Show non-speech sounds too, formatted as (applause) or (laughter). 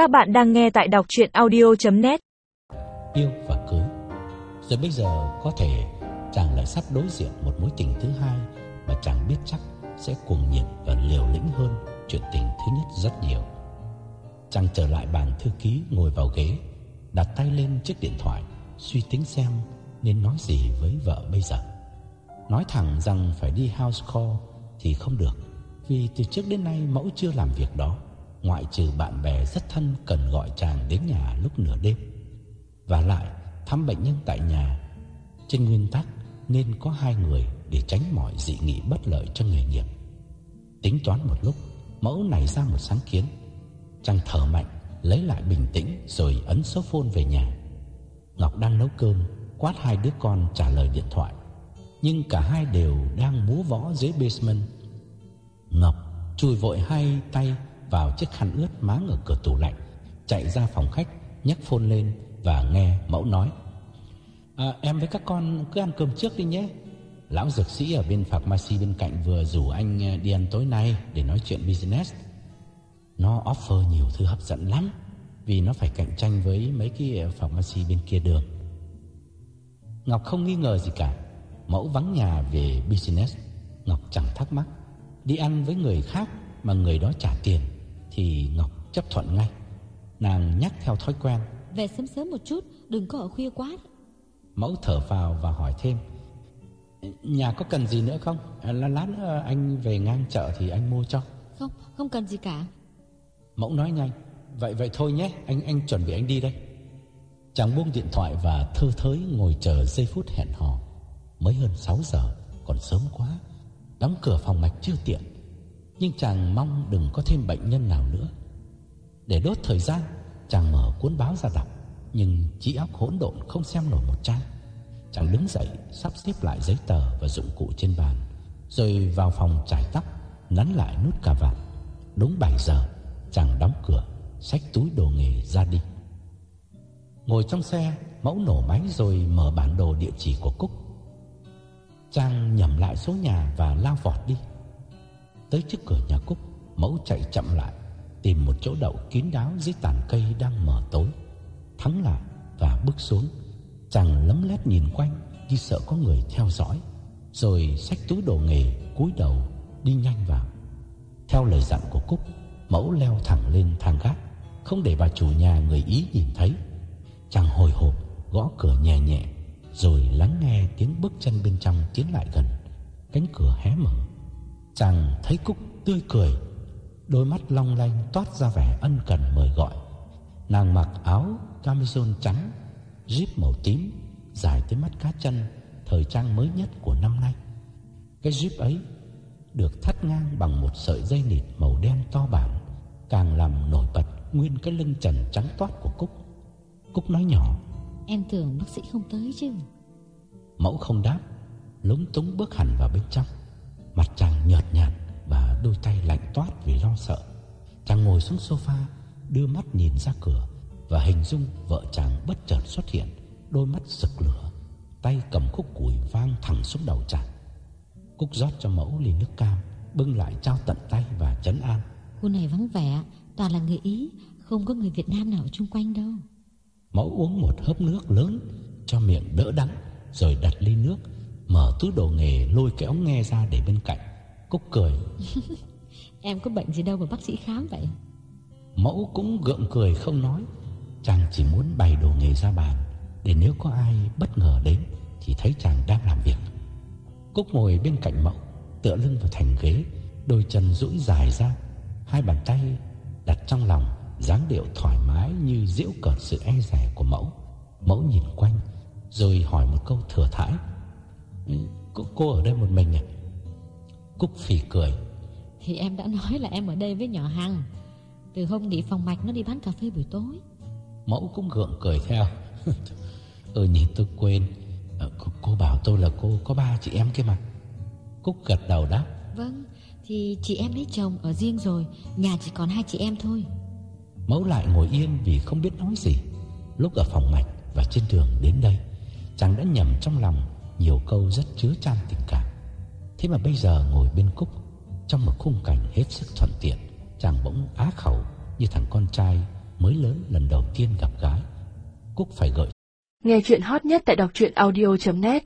Các bạn đang nghe tại đọc chuyện audio.net Yêu và cưới Rồi bây giờ có thể chàng lại sắp đối diện một mối tình thứ hai Mà chàng biết chắc sẽ cuồng nhiệt và liều lĩnh hơn chuyện tình thứ nhất rất nhiều. Chàng trở lại bàn thư ký ngồi vào ghế, Đặt tay lên chiếc điện thoại, Suy tính xem nên nói gì với vợ bây giờ. Nói thẳng rằng phải đi house call thì không được, Vì từ trước đến nay mẫu chưa làm việc đó. Ngoại trừ bạn bè rất thân cần gọi chàng đến nhà lúc nửa đêm. Và lại, thăm bệnh nhân tại nhà, Trên nguyên tắc nên có hai người để tránh mọi dị nghị bất lợi cho nghề nghiệp. Tính toán một lúc, Mẫu nảy ra một sáng kiến. Chàng thở mạnh, Lấy lại bình tĩnh Rồi ấn số phone về nhà. Ngọc đang nấu cơm, Quát hai đứa con trả lời điện thoại. Nhưng cả hai đều đang múa võ dưới basement. Ngọc, chui vội hai tay vào chiếc khăn ướt máng ở cửa tủ lạnh Chạy ra phòng khách nhấc phone lên Và nghe mẫu nói. À, Em với các con cứ ăn cơm trước đi nhé. Lão dược sĩ ở bên pharmacy bên cạnh Vừa rủ anh à, đi ăn tối nay Để nói chuyện business. Nó offer nhiều thứ hấp dẫn lắm Vì nó phải cạnh tranh với mấy cái pharmacy bên kia đường. Ngọc không nghi ngờ gì cả Mẫu vắng nhà về business. Ngọc chẳng thắc mắc Đi ăn với người khác mà người đó trả tiền. Thì Ngọc chấp thuận ngay. Nàng nhắc theo thói quen. Về sớm sớm một chút Đừng có ở khuya quá Mẫu thở vào và hỏi thêm. Nhà có cần gì nữa không? Lát nữa anh về ngang chợ thì anh mua cho. Không, không cần gì cả. Mẫu nói nhanh. Vậy vậy thôi nhé Anh anh chuẩn bị anh đi đây. Chàng buông điện thoại và thơ thới ngồi chờ giây phút hẹn hò. Mới hơn 6 giờ Còn sớm quá. Đóng cửa phòng mạch chưa tiện nhưng chàng mong đừng có thêm bệnh nhân nào nữa. Để đốt thời gian, Chàng mở cuốn báo ra đọc, Nhưng trí óc hỗn độn không xem nổi một trang. Chàng đứng dậy, Sắp xếp lại giấy tờ và dụng cụ trên bàn, Rồi vào phòng trải tóc, Nắn lại nút cà vạt. Đúng 7 giờ, Chàng đóng cửa, Xách túi đồ nghề ra đi. Ngồi trong xe, Mẫu nổ máy rồi mở bản đồ địa chỉ của Cúc. Trang nhầm lại số nhà và lao vọt đi. Tới trước cửa nhà Cúc, Mẫu chạy chậm lại, Tìm một chỗ đậu kín đáo dưới tàn cây đang mở tối. Thắng lại và bước xuống, Chàng lấm lét nhìn quanh Như sợ có người theo dõi, Rồi xách túi đồ nghề cúi đầu đi nhanh vào. Theo lời dặn của Cúc, Mẫu leo thẳng lên thang gác, Không để bà chủ nhà người Ý nhìn thấy. Chàng hồi hộp, gõ cửa nhẹ nhẹ, Rồi lắng nghe tiếng bước chân bên trong tiến lại gần. Cánh cửa hé mở. Chàng thấy Cúc tươi cười Đôi mắt long lanh toát ra vẻ ân cần mời gọi. Nàng mặc áo camisole trắng Jeep màu tím Dài tới mắt cá chân Thời trang mới nhất của năm nay. Cái jeep ấy Được thắt ngang bằng một sợi dây nịt màu đen to bản Càng làm nổi bật Nguyên cái lưng trần trắng toát của Cúc. Cúc nói nhỏ Em tưởng bác sĩ không tới chứ. Mẫu không đáp Lúng túng bước hẳn vào bên trong Mặt chàng nhợt nhạt Và đôi tay lạnh toát vì lo sợ. Chàng ngồi xuống sofa Đưa mắt nhìn ra cửa Và hình dung vợ chàng bất chợt xuất hiện Đôi mắt rực lửa Tay cầm khúc củi vang thẳng xuống đầu chàng. Cúc rót cho mẫu ly nước cam Bưng lại trao tận tay và chấn an. Khu này vắng vẻ Toàn là người Ý Không có người Việt Nam nào chung quanh đâu. Mẫu uống một hớp nước lớn Cho miệng đỡ đắng Rồi đặt ly nước Mở túi đồ nghề lôi cái ống nghe ra để bên cạnh Cúc cười. (laughs) Em có bệnh gì đâu mà bác sĩ khám vậy? Mẫu cũng gượng cười không nói. Chàng chỉ muốn bày đồ nghề ra bàn Để nếu có ai bất ngờ đến Thì thấy chàng đang làm việc. Cúc ngồi bên cạnh mẫu Tựa lưng vào thành ghế Đôi chân duỗi dài ra Hai bàn tay đặt trong lòng dáng điệu thoải mái như giễu cợt sự e dè của mẫu. Mẫu nhìn quanh Rồi hỏi một câu thừa thãi cô, cô ở đây một mình à? Cúc phì cười. Thì em đã nói là em ở đây với nhỏ Hằng. Từ hôm nghỉ phòng mạch nó đi bán cà phê buổi tối. Mẫu cũng gượng cười theo. (laughs) Ừ nhìn tôi quên. Ờ, cô, cô bảo tôi là cô có ba chị em kia mà. Cúc gật đầu đáp. Vâng Thì chị em lấy chồng ở riêng rồi. Nhà chỉ còn hai chị em thôi. Mẫu lại ngồi yên vì không biết nói gì. Lúc ở phòng mạch và trên đường đến đây Chàng đã nhầm trong lòng nhiều câu rất chứa chan tình cảm. Thế mà bây giờ ngồi bên Cúc Trong một khung cảnh hết sức thuận tiện Chàng bỗng á khẩu Như thằng con trai mới lớn lần đầu tiên gặp gái, Cúc phải gợi Nghe chuyện hot nhất tại đọc truyện audio.net